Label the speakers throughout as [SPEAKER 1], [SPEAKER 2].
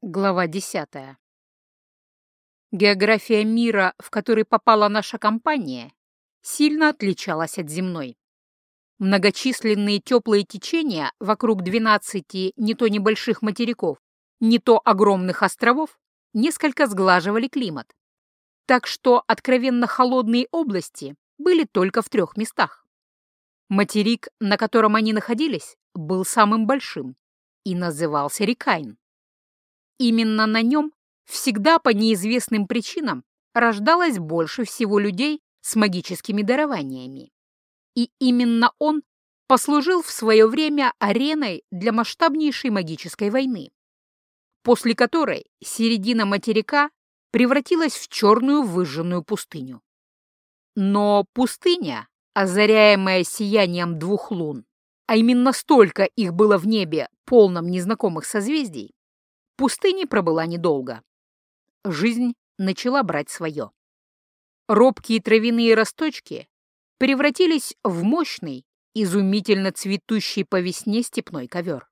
[SPEAKER 1] Глава десятая. География мира, в который попала наша компания, сильно отличалась от земной. Многочисленные теплые течения вокруг 12 не то небольших материков, не то огромных островов несколько сглаживали климат. Так что откровенно холодные области были только в трех местах. Материк, на котором они находились, был самым большим и назывался Рикайн. Именно на нем всегда по неизвестным причинам рождалось больше всего людей с магическими дарованиями. И именно он послужил в свое время ареной для масштабнейшей магической войны, после которой середина материка превратилась в черную выжженную пустыню. Но пустыня, озаряемая сиянием двух лун, а именно столько их было в небе, полном незнакомых созвездий, пустыне пробыла недолго. Жизнь начала брать свое. Робкие травяные росточки превратились в мощный, изумительно цветущий по весне степной ковер.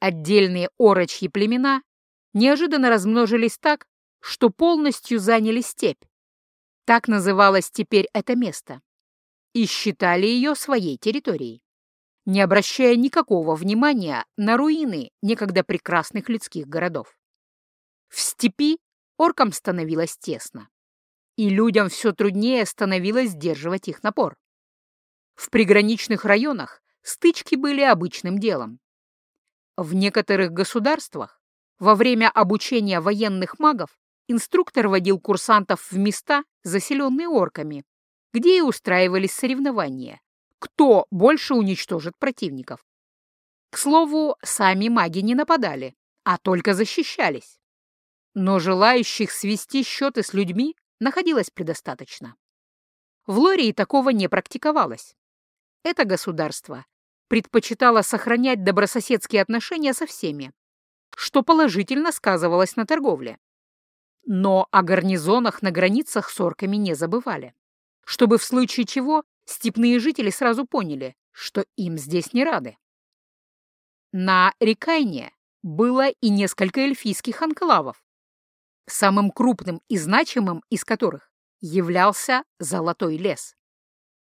[SPEAKER 1] Отдельные орочьи племена неожиданно размножились так, что полностью заняли степь. Так называлось теперь это место. И считали ее своей территорией не обращая никакого внимания на руины некогда прекрасных людских городов. В степи оркам становилось тесно, и людям все труднее становилось сдерживать их напор. В приграничных районах стычки были обычным делом. В некоторых государствах во время обучения военных магов инструктор водил курсантов в места, заселенные орками, где и устраивались соревнования, кто больше уничтожит противников. К слову, сами маги не нападали, а только защищались. Но желающих свести счеты с людьми находилось предостаточно. В Лории такого не практиковалось. Это государство предпочитало сохранять добрососедские отношения со всеми, что положительно сказывалось на торговле. Но о гарнизонах на границах с орками не забывали, чтобы в случае чего степные жители сразу поняли, что им здесь не рады. На Рекайне было и несколько эльфийских анклавов, самым крупным и значимым из которых являлся Золотой лес.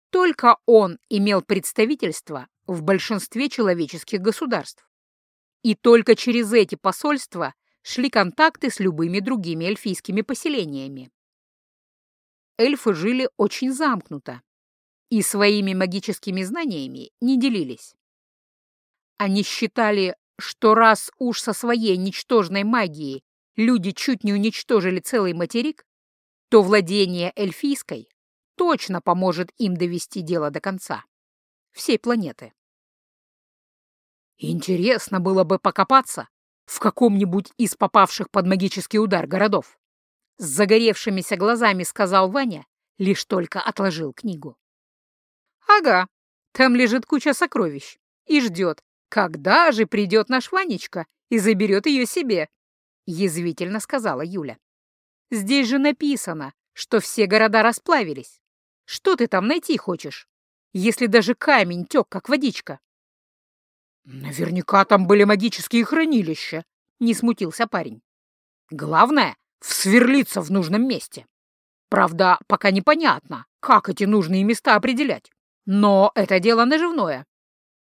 [SPEAKER 1] Только он имел представительство в большинстве человеческих государств. И только через эти посольства шли контакты с любыми другими эльфийскими поселениями. Эльфы жили очень замкнуто, и своими магическими знаниями не делились. Они считали, что раз уж со своей ничтожной магией люди чуть не уничтожили целый материк, то владение эльфийской точно поможет им довести дело до конца. Всей планеты. Интересно было бы покопаться в каком-нибудь из попавших под магический удар городов. С загоревшимися глазами сказал Ваня, лишь только отложил книгу. Ага, там лежит куча сокровищ и ждет, когда же придет наш Ванечка и заберет ее себе, язвительно сказала Юля. Здесь же написано, что все города расплавились. Что ты там найти хочешь, если даже камень тек, как водичка? Наверняка там были магические хранилища, не смутился парень. Главное — всверлиться в нужном месте. Правда, пока непонятно, как эти нужные места определять. Но это дело наживное.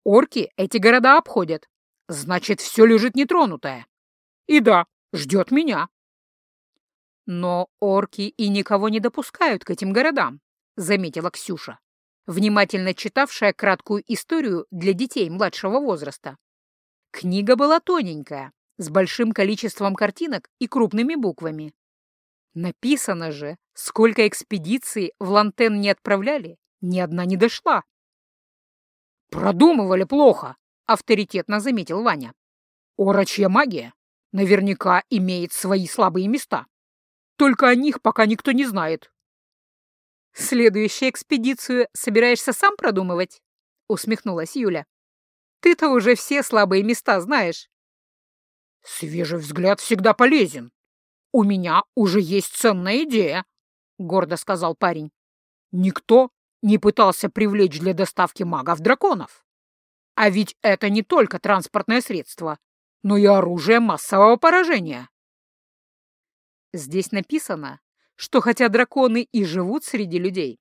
[SPEAKER 1] Орки эти города обходят. Значит, все лежит нетронутое. И да, ждет меня. Но орки и никого не допускают к этим городам, заметила Ксюша, внимательно читавшая краткую историю для детей младшего возраста. Книга была тоненькая, с большим количеством картинок и крупными буквами. Написано же, сколько экспедиций в Лантен не отправляли, ни одна не дошла. «Продумывали плохо», — авторитетно заметил Ваня. «Орочья магия наверняка имеет свои слабые места. Только о них пока никто не знает». «Следующую экспедицию собираешься сам продумывать?» — усмехнулась Юля. «Ты-то уже все слабые места знаешь». «Свежий взгляд всегда полезен. У меня уже есть ценная идея», — гордо сказал парень. «Никто не пытался привлечь для доставки магов-драконов. А ведь это не только транспортное средство,
[SPEAKER 2] но и оружие массового поражения.
[SPEAKER 1] Здесь написано, что хотя драконы и живут среди людей,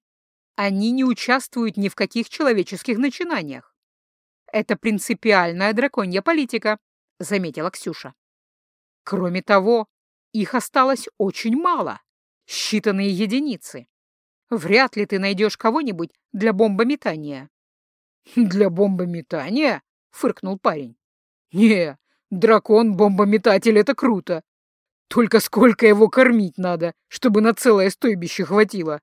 [SPEAKER 1] они не участвуют ни в каких человеческих начинаниях. Это принципиальная драконья политика, заметила Ксюша. Кроме того, их осталось очень мало, считанные единицы. Вряд ли ты найдешь кого-нибудь для бомбометания.
[SPEAKER 2] «Для бомбометания?» — фыркнул парень. «Не, дракон-бомбометатель — это круто. Только сколько его кормить надо, чтобы на целое стойбище хватило?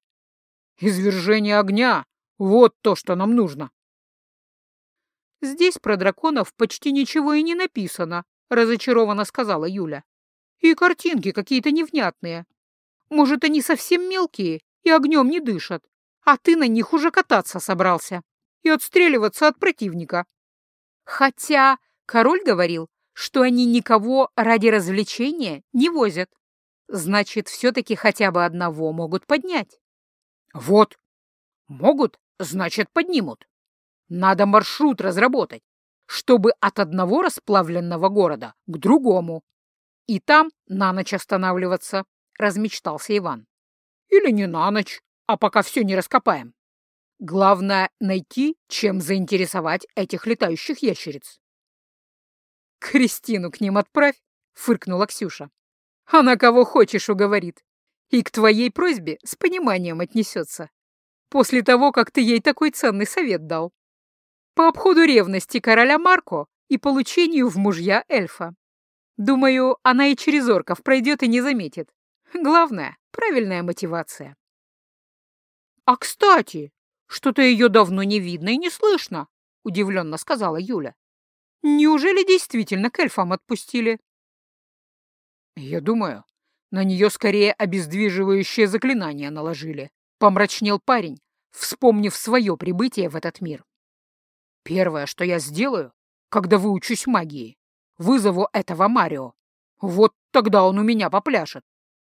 [SPEAKER 2] Извержение огня — вот то, что нам нужно».
[SPEAKER 1] «Здесь про драконов почти ничего и не написано», — разочарованно сказала Юля. «И картинки какие-то невнятные. Может, они совсем мелкие и огнем не дышат, а ты на них уже кататься собрался и отстреливаться от противника. Хотя король говорил, что они никого ради развлечения не возят. Значит, все-таки хотя бы одного могут поднять.
[SPEAKER 2] Вот. Могут, значит, поднимут. Надо маршрут разработать, чтобы от одного расплавленного города к другому. И там на ночь останавливаться, размечтался Иван. Или не на ночь, а пока все не раскопаем. Главное — найти, чем заинтересовать этих летающих ящериц.
[SPEAKER 1] «Кристину к ним отправь», — фыркнула Ксюша. «Она кого хочешь уговорит. И к твоей просьбе с пониманием отнесется. После того, как ты ей такой ценный совет дал. По обходу ревности короля Марко и получению в мужья эльфа. Думаю, она и через орков пройдет и не заметит. Главное — правильная мотивация.
[SPEAKER 2] «А, кстати, что-то ее давно не видно и не слышно», — удивленно сказала Юля.
[SPEAKER 1] «Неужели действительно к эльфам отпустили?»
[SPEAKER 2] «Я думаю, на нее скорее обездвиживающее заклинание наложили», — помрачнел парень, вспомнив свое прибытие в этот мир. «Первое, что я сделаю, когда выучусь магии, вызову этого Марио. Вот тогда он у меня попляшет.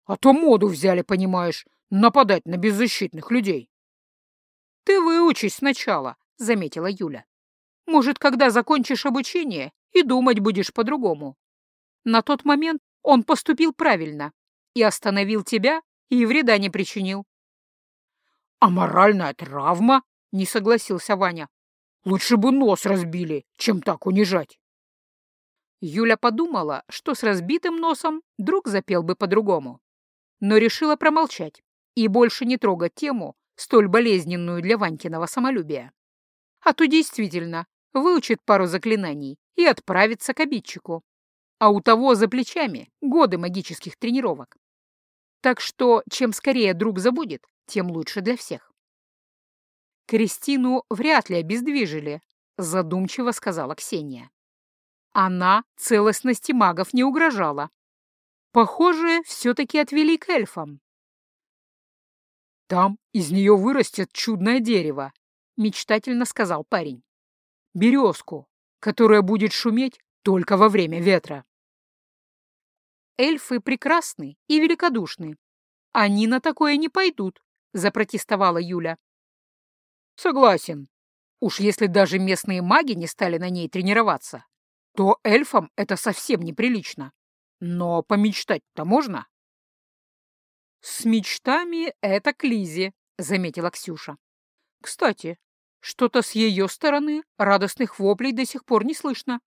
[SPEAKER 2] А то моду взяли, понимаешь, нападать на беззащитных людей.
[SPEAKER 1] «Ты выучись сначала», — заметила Юля. «Может, когда закончишь обучение, и думать будешь по-другому». На тот момент он поступил правильно и остановил тебя, и вреда не причинил.
[SPEAKER 2] «А моральная травма?» — не согласился Ваня. «Лучше бы нос разбили, чем так унижать».
[SPEAKER 1] Юля подумала, что с разбитым носом друг запел бы по-другому но решила промолчать и больше не трогать тему, столь болезненную для Ванькиного самолюбия. А то действительно выучит пару заклинаний и отправится к обидчику. А у того за плечами годы магических тренировок. Так что чем скорее друг забудет, тем лучше для всех. Кристину вряд ли обездвижили, задумчиво сказала Ксения. Она целостности магов не угрожала, Похоже, все-таки отвели к эльфам.
[SPEAKER 2] «Там из нее вырастет чудное дерево», — мечтательно сказал парень. «Березку, которая будет шуметь только во время ветра».
[SPEAKER 1] «Эльфы прекрасны и великодушны. Они на такое не пойдут», — запротестовала Юля.
[SPEAKER 2] «Согласен. Уж если даже местные маги не стали на ней тренироваться, то эльфам это совсем неприлично. Но помечтать-то можно?
[SPEAKER 1] С мечтами это к Лизе, заметила Ксюша. Кстати, что-то с ее стороны радостных воплей до сих пор не слышно.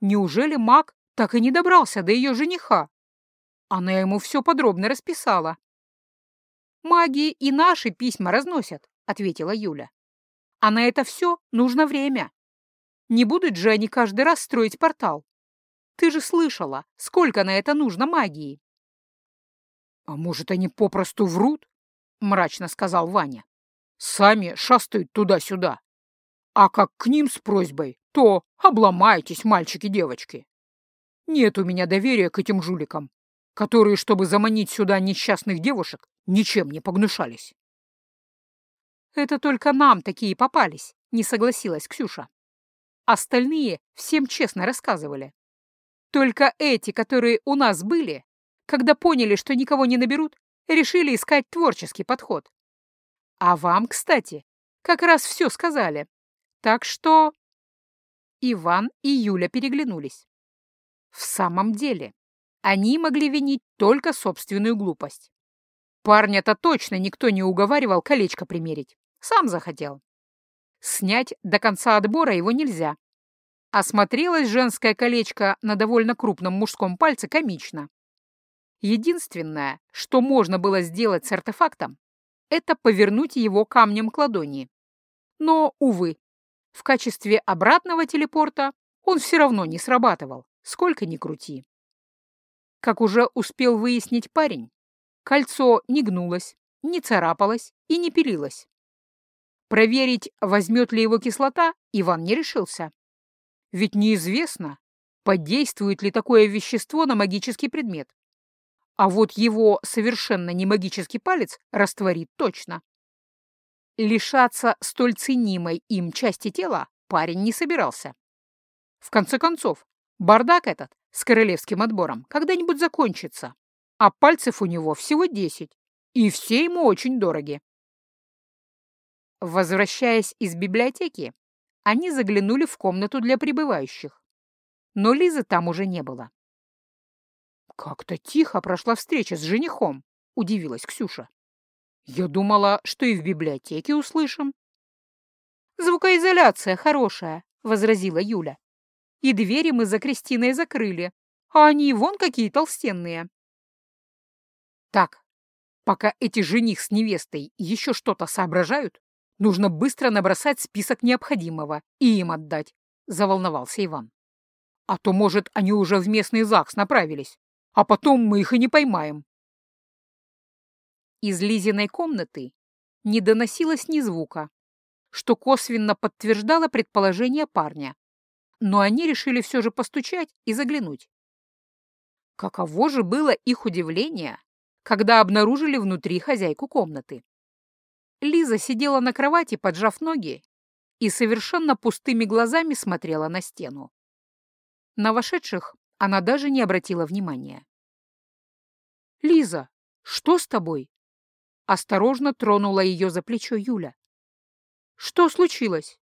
[SPEAKER 1] Неужели маг так и не добрался до ее жениха? Она ему все подробно расписала. «Маги и наши письма разносят», — ответила Юля. «А на это все нужно время. Не будут же они каждый раз строить портал. Ты же слышала, сколько на это нужно магии.
[SPEAKER 2] — А может, они попросту врут? — мрачно сказал Ваня. — Сами шастают туда-сюда. А как к ним с просьбой, то обломайтесь, мальчики-девочки. Нет у меня доверия к этим жуликам, которые, чтобы заманить сюда несчастных девушек, ничем не погнушались.
[SPEAKER 1] «Это только нам такие попались», — не согласилась Ксюша. Остальные всем честно рассказывали. Только эти, которые у нас были, когда поняли, что никого не наберут, решили искать творческий подход. А вам, кстати, как раз все сказали. Так что...» Иван и Юля переглянулись. самом деле, они могли винить только собственную глупость. Парня-то точно никто не уговаривал колечко примерить. Сам захотел. Снять до конца отбора его нельзя. Осмотрелось женское колечко на довольно крупном мужском пальце комично. Единственное, что можно было сделать с артефактом, это повернуть его камнем к ладони. Но, увы, в качестве обратного телепорта он все равно не срабатывал, сколько ни крути. Как уже успел выяснить парень, кольцо не гнулось, не царапалось и не пилилось. Проверить, возьмет ли его кислота, Иван не решился. Ведь неизвестно, подействует ли такое вещество на магический предмет. А вот его совершенно не магический палец растворит точно. Лишаться столь ценимой им части тела парень не собирался. В конце концов, бардак этот с королевским отбором когда-нибудь закончится, а пальцев у него всего десять, и все ему очень дороги. Возвращаясь из библиотеки, они заглянули в комнату для прибывающих, но Лизы там уже не было. «Как-то тихо прошла встреча с женихом», — удивилась Ксюша. «Я думала, что и в библиотеке услышим». «Звукоизоляция хорошая», — возразила Юля. «И двери мы за Кристиной закрыли, а они вон какие толстенные». «Так, пока эти жених с невестой еще что-то соображают, нужно быстро набросать список необходимого и им отдать», — заволновался Иван. «А то, может, они уже в местный ЗАГС направились, а потом мы их и не поймаем». Из Лизиной комнаты не доносилось ни звука, что косвенно подтверждало предположение парня, но они решили все же постучать и заглянуть. Каково же было их удивление, когда обнаружили внутри хозяйку комнаты. Лиза сидела на кровати, поджав ноги, и совершенно пустыми глазами смотрела на стену. На вошедших она даже не обратила внимания. «Лиза, что с тобой?» Осторожно тронула ее за плечо Юля. «Что случилось?»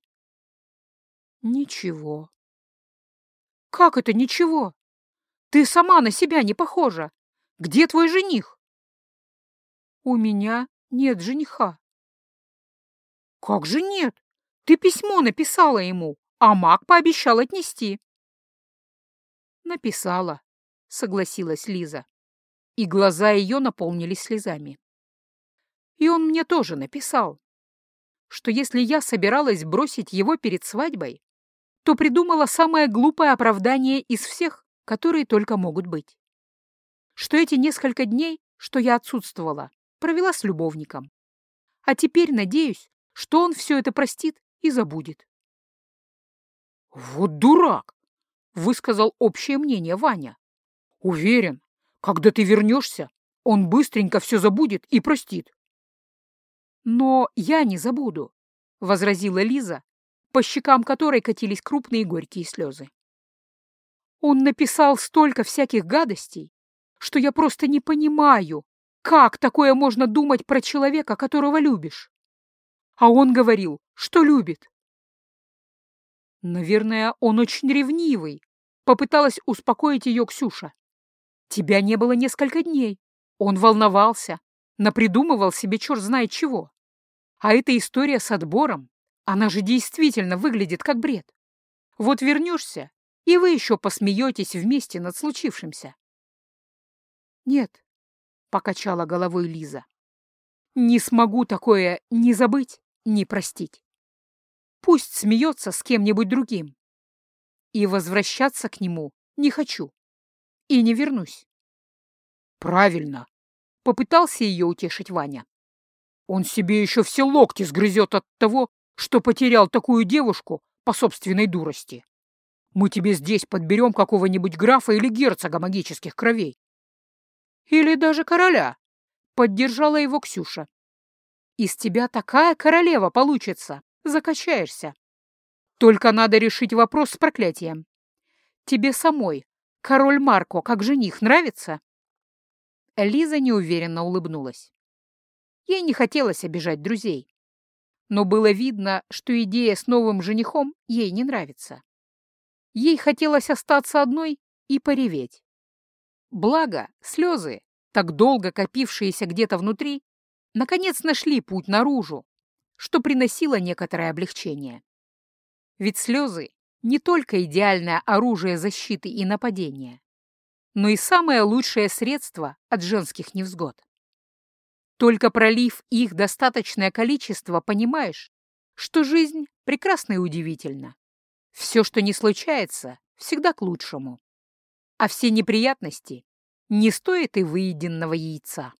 [SPEAKER 1] «Ничего». «Как это ничего? Ты сама на себя не похожа. Где твой жених?» «У меня нет жениха». «Как же нет? Ты письмо написала ему, а маг пообещал отнести». «Написала», — согласилась Лиза, и глаза ее наполнились слезами. И он мне тоже написал, что если я собиралась бросить его перед свадьбой, то придумала самое глупое оправдание из всех, которые только могут быть. Что эти несколько дней, что я отсутствовала, провела с любовником. А теперь надеюсь, что он все это простит и забудет. «Вот дурак!» — высказал общее мнение Ваня. «Уверен, когда ты вернешься, он быстренько все забудет и простит. «Но я не забуду», — возразила Лиза, по щекам которой катились крупные горькие слезы. «Он написал столько всяких гадостей, что я просто не понимаю, как такое можно думать про человека, которого любишь. А он говорил, что любит. Наверное, он очень ревнивый, попыталась успокоить ее Ксюша. Тебя не было несколько дней. Он волновался, напридумывал себе черт знает чего. А эта история с отбором, она же действительно выглядит как бред. Вот вернешься, и вы еще посмеетесь вместе над случившимся. Нет, — покачала головой Лиза. Не смогу такое ни забыть, ни простить. Пусть смеется с кем-нибудь другим. И возвращаться к нему не хочу. И не вернусь. Правильно, — попытался ее утешить Ваня. Он себе еще все локти сгрызет от того, что потерял такую девушку по собственной дурости. Мы тебе здесь подберем какого-нибудь графа или герцога магических кровей. Или даже короля, — поддержала его Ксюша. Из тебя такая королева получится, закачаешься. Только надо решить вопрос с проклятием. Тебе самой король Марко как жених нравится? Лиза неуверенно улыбнулась. Ей не хотелось обижать друзей. Но было видно, что идея с новым женихом ей не нравится. Ей хотелось остаться одной и пореветь. Благо, слезы, так долго копившиеся где-то внутри, наконец нашли путь наружу, что приносило некоторое облегчение. Ведь слезы — не только идеальное оружие защиты и нападения, но и самое лучшее средство от женских невзгод. Только пролив их достаточное количество, понимаешь, что жизнь прекрасна и удивительна. Все, что не случается, всегда к лучшему. А все неприятности не стоят и выеденного яйца.